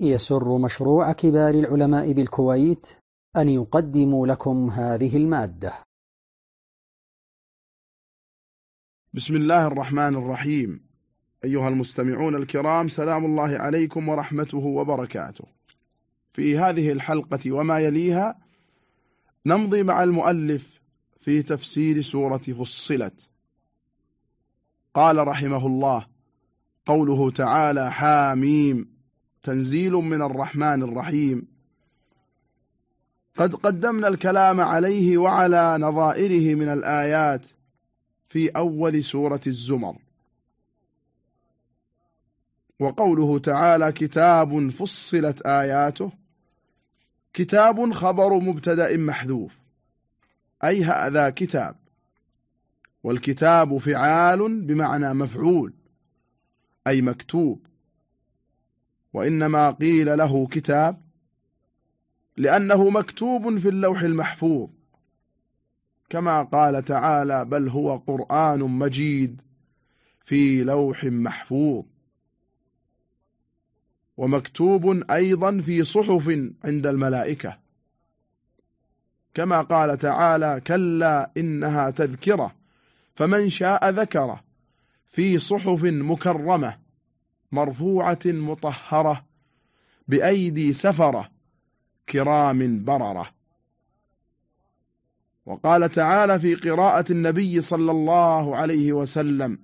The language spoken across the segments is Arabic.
يسر مشروع كبار العلماء بالكويت أن يقدم لكم هذه المادة. بسم الله الرحمن الرحيم. أيها المستمعون الكرام سلام الله عليكم ورحمته وبركاته. في هذه الحلقة وما يليها نمضي مع المؤلف في تفسير سورة فصلت. قال رحمه الله قوله تعالى حاميم. تنزيل من الرحمن الرحيم. قد قدمنا الكلام عليه وعلى نظائره من الآيات في أول سورة الزمر. وقوله تعالى كتاب فصلت آياته. كتاب خبر مبتدأ محذوف. أي هذا كتاب. والكتاب فعال بمعنى مفعول أي مكتوب. وإنما قيل له كتاب لأنه مكتوب في اللوح المحفوظ كما قال تعالى بل هو قرآن مجيد في لوح محفوظ ومكتوب أيضا في صحف عند الملائكة كما قال تعالى كلا إنها تذكرة فمن شاء ذكره في صحف مكرمة مرفوعة مطهرة بأيدي سفرة كرام بررة. وقال تعالى في قراءة النبي صلى الله عليه وسلم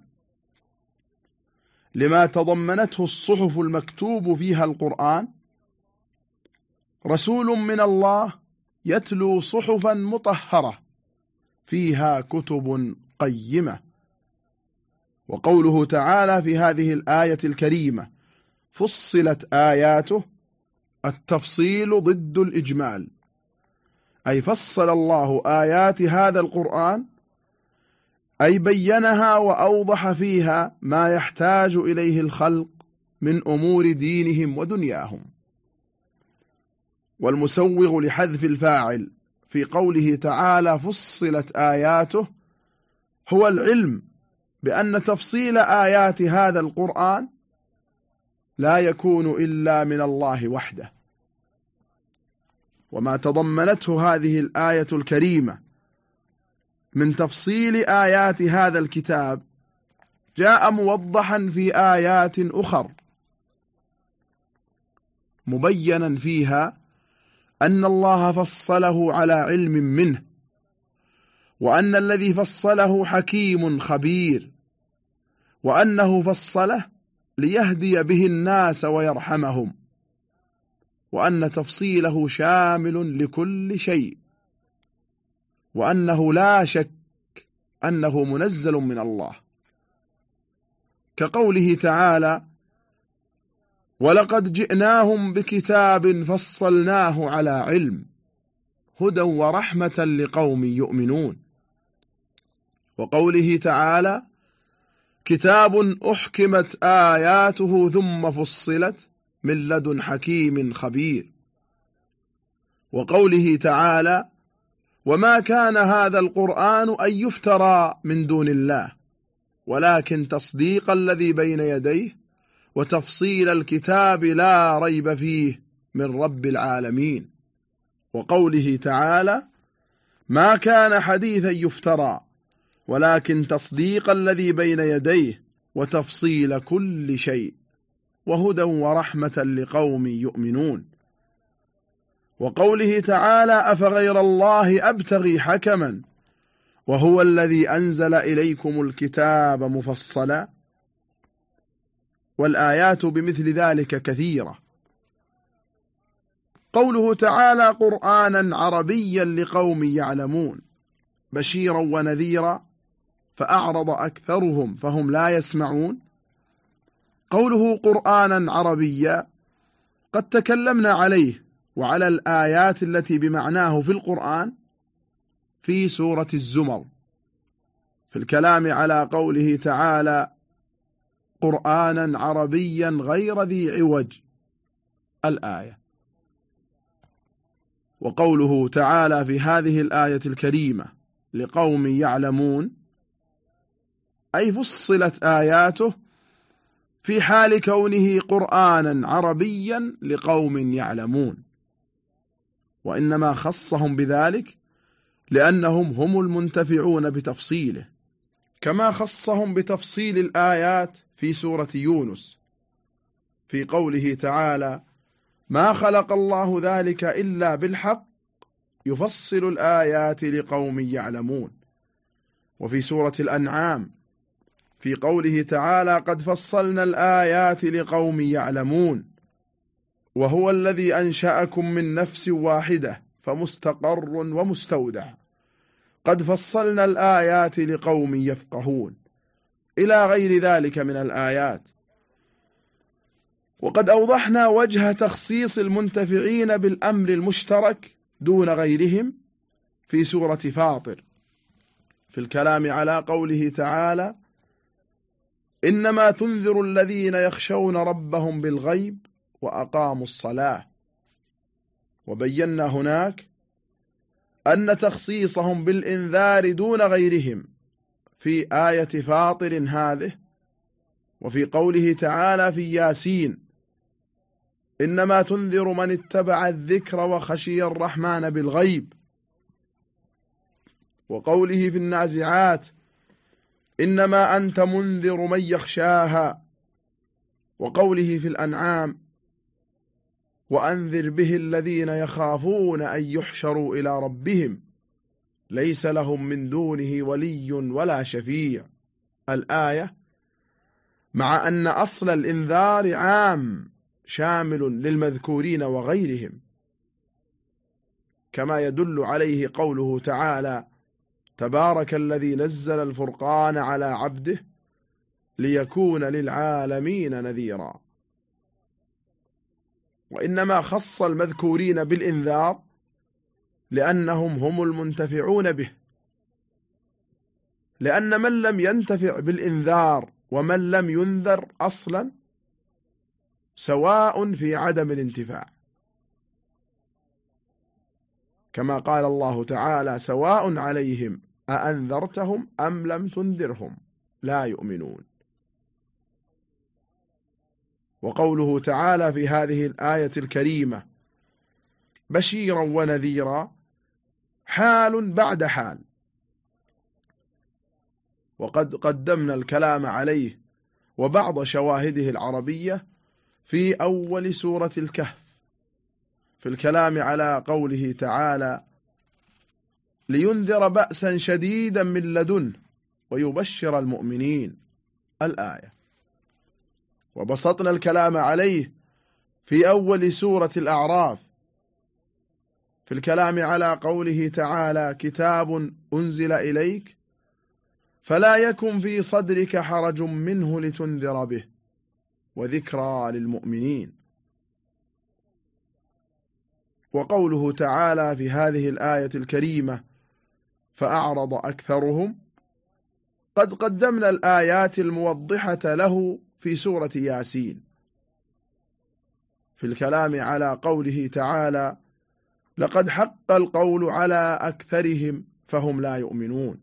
لما تضمنته الصحف المكتوب فيها القرآن رسول من الله يتلو صحفا مطهرة فيها كتب قيمة. وقوله تعالى في هذه الآية الكريمة فصلت آياته التفصيل ضد الإجمال. أي فصل الله آيات هذا القرآن أي بينها وأوضح فيها ما يحتاج إليه الخلق من أمور دينهم ودنياهم. والمسوغ لحذف الفاعل في قوله تعالى فصلت آياته هو العلم بأن تفصيل آيات هذا القرآن لا يكون إلا من الله وحده. وما تضمنته هذه الآية الكريمة من تفصيل آيات هذا الكتاب جاء موضحا في آيات أخر مبينا فيها أن الله فصله على علم منه وأن الذي فصله حكيم خبير. وأنه فصله ليهدي به الناس ويرحمهم وأن تفصيله شامل لكل شيء وأنه لا شك أنه منزل من الله. كقوله تعالى ولقد جئناهم بكتاب فصلناه على علم هدى ورحمة لقوم يؤمنون وقوله تعالى كتاب أحكمت آياته ثم فصلت من لدن حكيم خبير. وقوله تعالى وما كان هذا القرآن أن يفترى من دون الله ولكن تصديق الذي بين يديه وتفصيل الكتاب لا ريب فيه من رب العالمين وقوله تعالى ما كان حديثا يفترى ولكن تصديق الذي بين يديه وتفصيل كل شيء وهدى ورحمة لقوم يؤمنون. وقوله تعالى أفغير الله أبتغي حكما وهو الذي أنزل إليكم الكتاب مفصلا والآيات بمثل ذلك كثيرة. قوله تعالى قرآنا عربيا لقوم يعلمون بشيرا ونذيرا فأعرض أكثرهم فهم لا يسمعون. قوله قرآنا عربيا قد تكلمنا عليه وعلى الآيات التي بمعناه في القرآن في سورة الزمر. في الكلام على قوله تعالى قرآنا عربيا غير ذي عوج الآية. وقوله تعالى في هذه الآية الكريمة لقوم يعلمون أي فصلت آياته في حال كونه قرآنا عربيا لقوم يعلمون. وإنما خصهم بذلك لأنهم هم المنتفعون بتفصيله كما خصهم بتفصيل الآيات في سورة يونس في قوله تعالى ما خلق الله ذلك إلا بالحق يفصل الآيات لقوم يعلمون. وفي سورة الأنعام في قوله تعالى قد فصلنا الآيات لقوم يعلمون وهو الذي أنشأكم من نفس واحدة فمستقر ومستودع. قد فصلنا الآيات لقوم يفقهون إلى غير ذلك من الآيات. وقد أوضحنا وجه تخصيص المنتفعين بالأمر المشترك دون غيرهم في سورة فاطر في الكلام على قوله تعالى إنما تنذر الذين يخشون ربهم بالغيب وأقاموا الصلاة. وبينا هناك أن تخصيصهم بالإنذار دون غيرهم في آية فاطر هذه وفي قوله تعالى في ياسين إنما تنذر من اتبع الذكر وخشي الرحمن بالغيب. وقوله في النازعات إنما أنت منذر من يخشاها وقوله في الأنعام وأنذر به الذين يخافون أن يحشروا إلى ربهم ليس لهم من دونه ولي ولا شفيع. الآية مع أن أصل الإنذار عام شامل للمذكورين وغيرهم. كما يدل عليه قوله تعالى تبارك الذي نزل الفرقان على عبده ليكون للعالمين نذيرا. وإنما خص المذكورين بالإنذار لأنهم هم المنتفعون به. لأن من لم ينتفع بالإنذار ومن لم ينذر أصلا سواء في عدم الانتفاع. كما قال الله تعالى سواء عليهم أأنذرتهم أم لم تنذرهم؟ لا يؤمنون. وقوله تعالى في هذه الآية الكريمة بشيرا ونذيرا حال بعد حال. وقد قدمنا الكلام عليه وبعض شواهده العربية في أول سورة الكهف في الكلام على قوله تعالى لينذر بأسا شديدا من لدنه ويبشر المؤمنين. الآية. وبسطنا الكلام عليه في أول سورة الأعراف. في الكلام على قوله تعالى كتاب أنزل إليك فلا يكن في صدرك حرج منه لتنذر به وذكرى للمؤمنين. وقوله تعالى في هذه الآية الكريمة فأعرض أكثرهم. قد قدمنا الآيات الموضحة له في سورة ياسين. في الكلام على قوله تعالى لقد حق القول على أكثرهم فهم لا يؤمنون.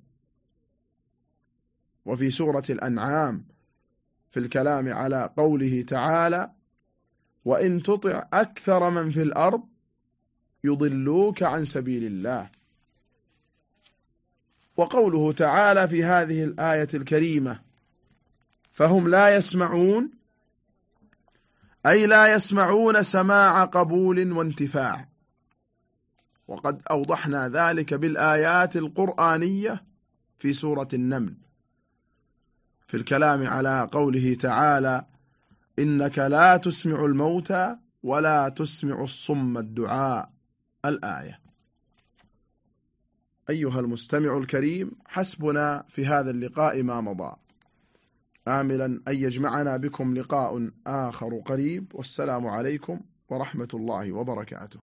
وفي سورة الأنعام في الكلام على قوله تعالى وإن تطع أكثر من في الأرض يضلوك عن سبيل الله. وقوله تعالى في هذه الآية الكريمة فهم لا يسمعون أي لا يسمعون سماع قبول وانتفاع. وقد أوضحنا ذلك بالآيات القرآنية في سورة النمل. في الكلام على قوله تعالى إنك لا تسمع الموتى ولا تسمع الصم الدعاء. الآية. أيها المستمع الكريم حسبنا في هذا اللقاء ما مضى. آملا أن يجمعنا بكم لقاء آخر قريب والسلام عليكم ورحمة الله وبركاته.